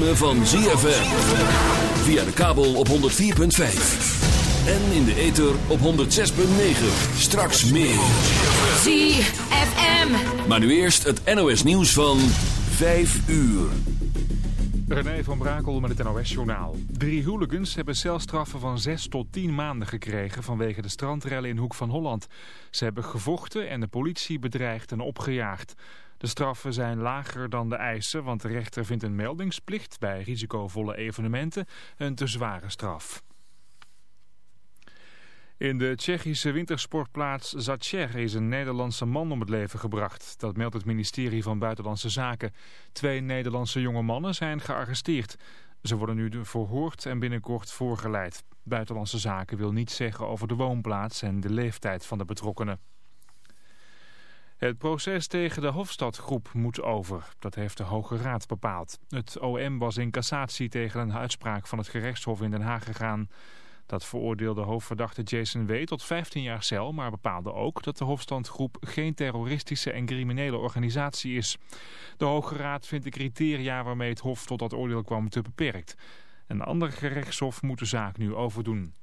ritme van ZFM. Via de kabel op 104.5. En in de ether op 106.9. Straks meer. ZFM. Maar nu eerst het NOS nieuws van 5 uur. René van Brakel met het NOS-journaal. Drie hooligans hebben celstraffen van 6 tot 10 maanden gekregen vanwege de strandrellen in Hoek van Holland. Ze hebben gevochten en de politie bedreigd en opgejaagd. De straffen zijn lager dan de eisen, want de rechter vindt een meldingsplicht bij risicovolle evenementen een te zware straf. In de Tsjechische wintersportplaats Zacher is een Nederlandse man om het leven gebracht. Dat meldt het ministerie van Buitenlandse Zaken. Twee Nederlandse jonge mannen zijn gearresteerd. Ze worden nu verhoord en binnenkort voorgeleid. Buitenlandse Zaken wil niets zeggen over de woonplaats en de leeftijd van de betrokkenen. Het proces tegen de Hofstadgroep moet over. Dat heeft de Hoge Raad bepaald. Het OM was in cassatie tegen een uitspraak van het gerechtshof in Den Haag gegaan. Dat veroordeelde hoofdverdachte Jason W. tot 15 jaar cel, maar bepaalde ook dat de Hofstadgroep geen terroristische en criminele organisatie is. De Hoge Raad vindt de criteria waarmee het Hof tot dat oordeel kwam te beperkt. Een ander gerechtshof moet de zaak nu overdoen.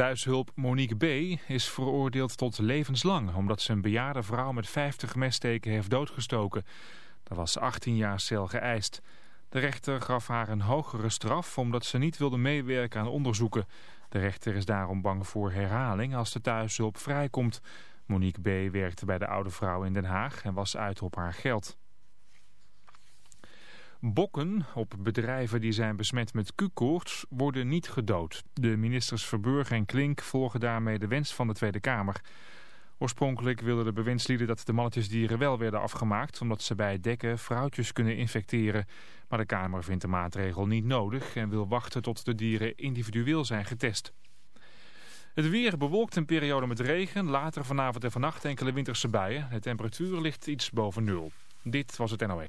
Thuishulp Monique B. is veroordeeld tot levenslang... omdat ze een bejaarde vrouw met 50 messteken heeft doodgestoken. Dat was 18 jaar cel geëist. De rechter gaf haar een hogere straf omdat ze niet wilde meewerken aan onderzoeken. De rechter is daarom bang voor herhaling als de thuishulp vrijkomt. Monique B. werkte bij de oude vrouw in Den Haag en was uit op haar geld. Bokken op bedrijven die zijn besmet met Q-koorts worden niet gedood. De ministers Verburg en Klink volgen daarmee de wens van de Tweede Kamer. Oorspronkelijk wilden de bewindslieden dat de mannetjesdieren wel werden afgemaakt... omdat ze bij het dekken vrouwtjes kunnen infecteren. Maar de Kamer vindt de maatregel niet nodig... en wil wachten tot de dieren individueel zijn getest. Het weer bewolkt een periode met regen. Later vanavond en vannacht enkele winterse buien. De temperatuur ligt iets boven nul. Dit was het NOE.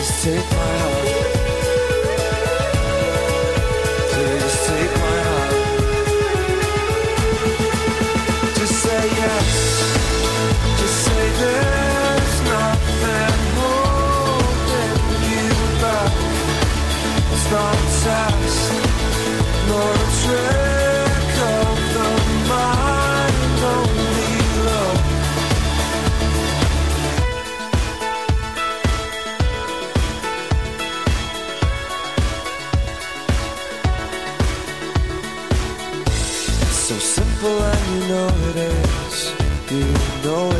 Please take my heart. You know it.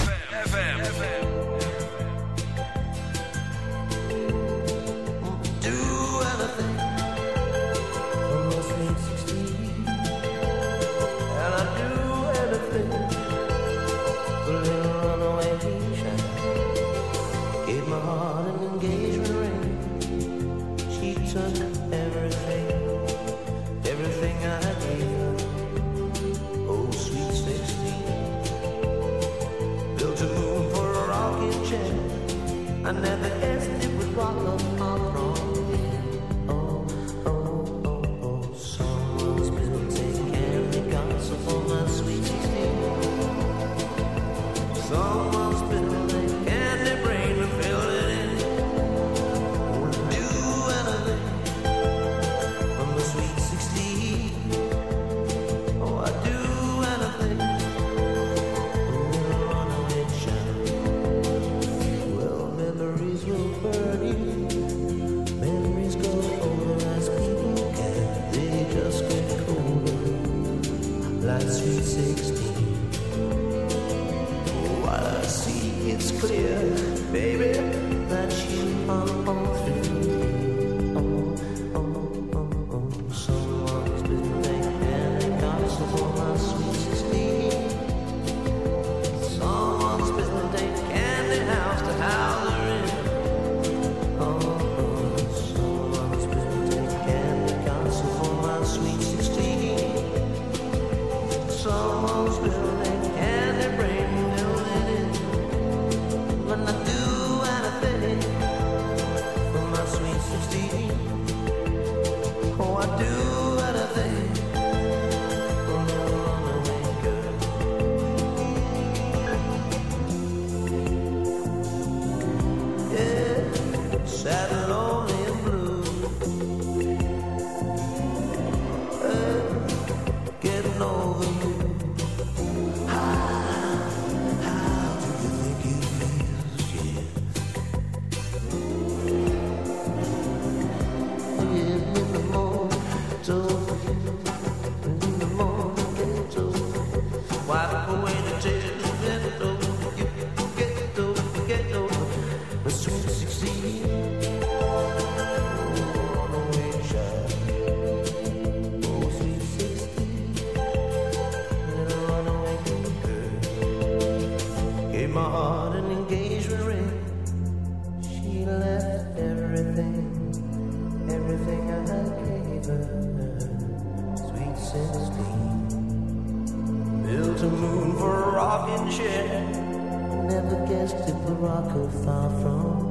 chair. Never guessed it Morocco far from.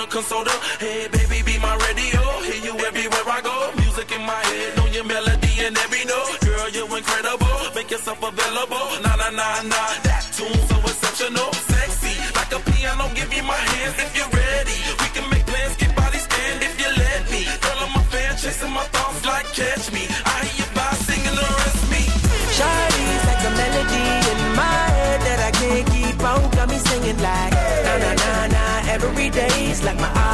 I'ma console the head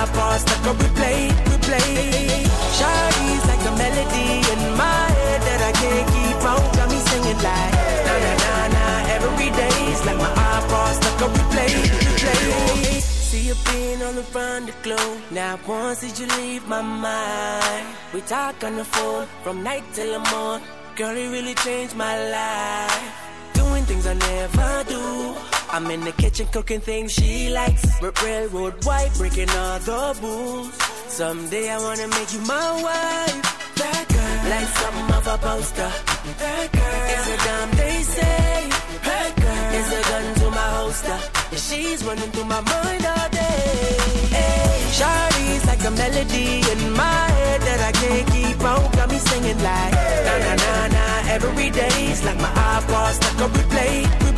my iPod stuck on replay, replay. Shawty's like a melody in my head that I can't keep out. Got me singing like na na na na every day's like my iPod stuck on replay, replay. See you being on the front of glow. Now once did you leave my mind? We talk on the phone from night till the morning. Girl, it really changed my life. Doing things I never do. I'm in the kitchen cooking things she likes. R- railroad white, breaking all the rules. Someday I wanna make you my wife. That girl, like something of a poster. That girl is a damn they say. That girl is a gun to my holster. And she's running through my mind all day. Hey, Shawty's like a melody in my head that I can't keep out. Got me singing like na na na na every day's like my iPod stuck on replay,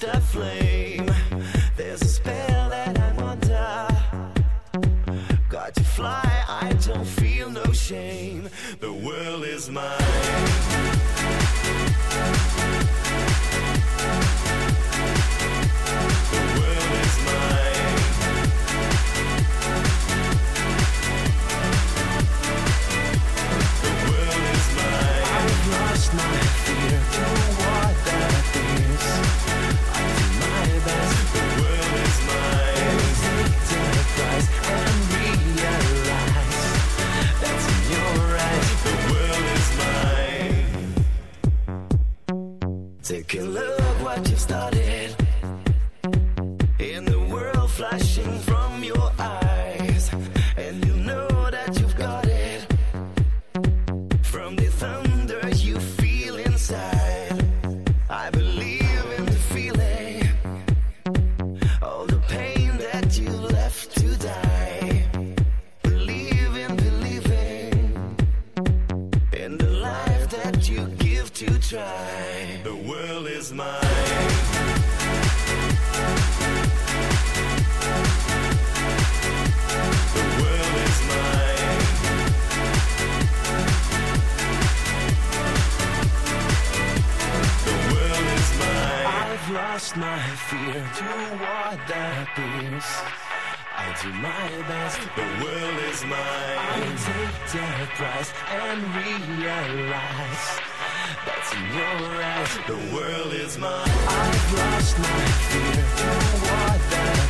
stuff flame. Can look what you've started. In the world flashing from My fear. to what that appears. I do my best. The world is mine. I take that price and realize that's in your eyes. The world is mine. I've lost my fear. to what that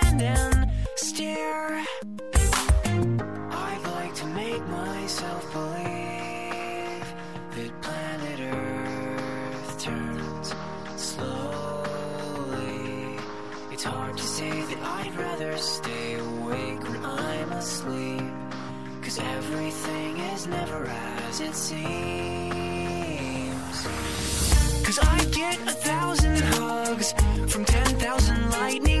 never as it seems. Cause I get a thousand hugs from ten thousand lightning.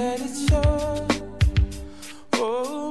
let it show. Oh,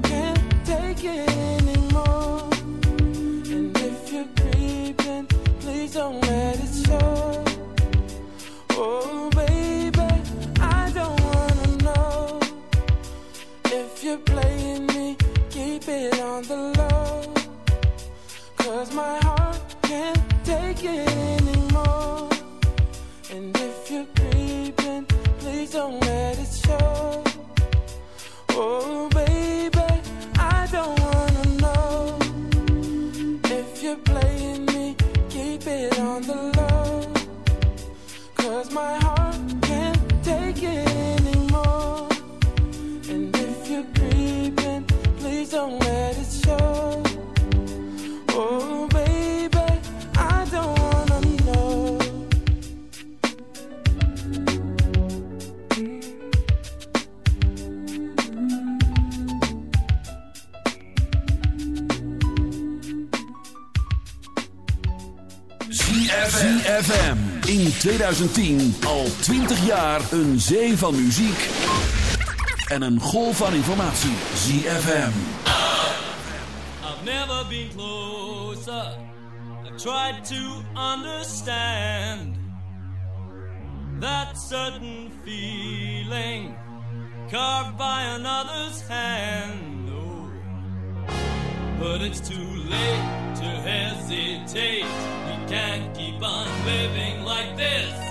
2010 al 20 jaar een zee van muziek en een golf van informatie. ZFM. I've never been closer. I've tried to understand that certain feeling carved by another's hand. Oh, but it's too late to hesitate. Can't keep on living like this.